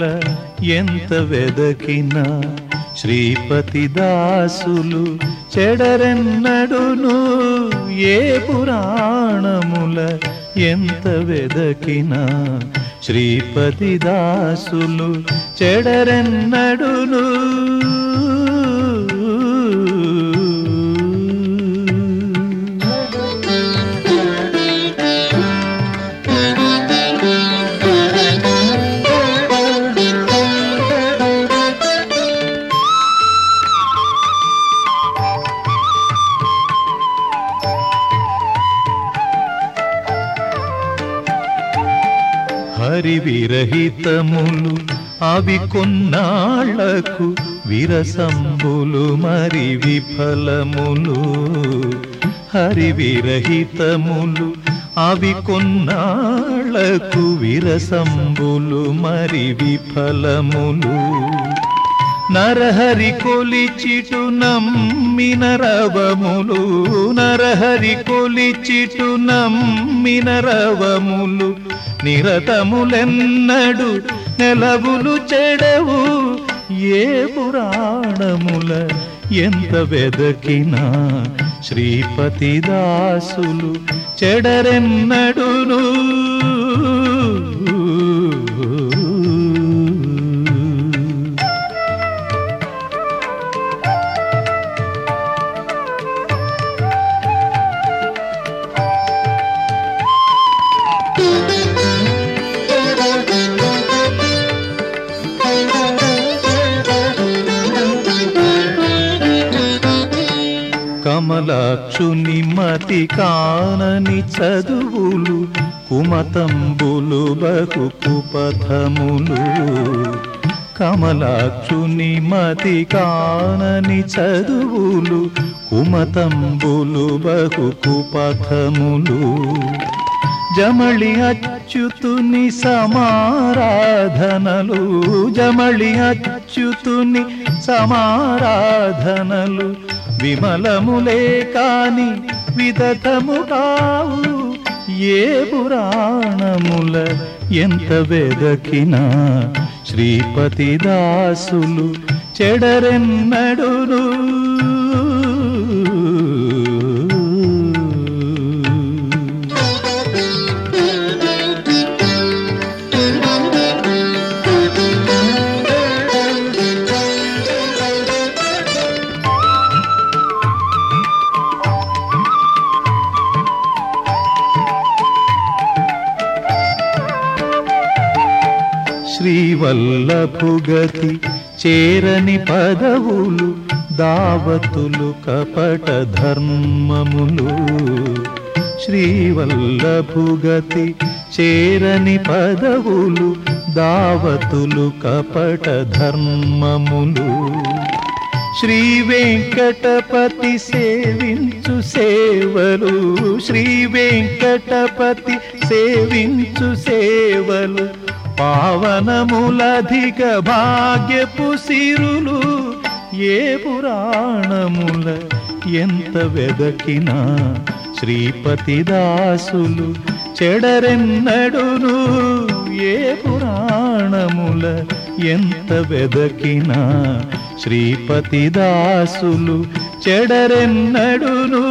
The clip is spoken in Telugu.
పురాణముల ఎంత వెదకినా శ్రీపతి దాసులు చెడరెన్నడును ఏ పురాణముల ఎంత వెదకినా శ్రీపతి దాసులు చెడరెన్నడును హరి విరహితములు అవి కొన్నాళ్ళకు విరసంబులు మరి విఫలములు. హరి విరహితములు అవి కొన్నాళ్ళకు విరసంబులు మరి విఫలములు. నరహరి కొలిచిటు నమ్మిన రవములు నరహరి కొలిచిటు నమ్మిన రవములు నిరతములెన్నడు నెలవులు చెడవు ఏ పురాణముల ఎంత వెదకినా శ్రీపతి దాసులు చెడరెన్నడును. కమలాక్షుని మతి కానని చదువులు కుమతంబులు బహు కుపథములు కమలాక్షుని మతి కానని చదువులు కుమతంబులు బహు కుపథములు జమళి అచ్యుతుని సమారాధనలు జమళి అచ్యుతుని సమారాధనలు విమలములే కాని విదతము కావు ఏ పురాణముల ఎంత వెదకినా శ్రీపతి దాసులు చెడరెన్నడును. శ్రీవల్లభుగతి చేరని పదవులు దావతులు కపట ధర్మములు. శ్రీవల్లభుగతి చేరని పదవులు దావతులు కపట ధర్మములు. శ్రీ వెంకటపతి సేవించు సేవలు. శ్రీ వెంకటపతి సేవించు సేవలు. పావనములధిక భాగ్యపు సిరులు ఏ పురాణముల ఎంత వెదకినా శ్రీపతి దాసులు చెడరెన్నడును ఏ పురాణముల ఎంత వెదకినా శ్రీపతి దాసులు చెడరెన్నడును.